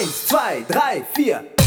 Eins, zwei, drei, vier.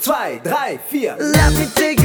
zwei, drei, vier. Lass mich, Digga.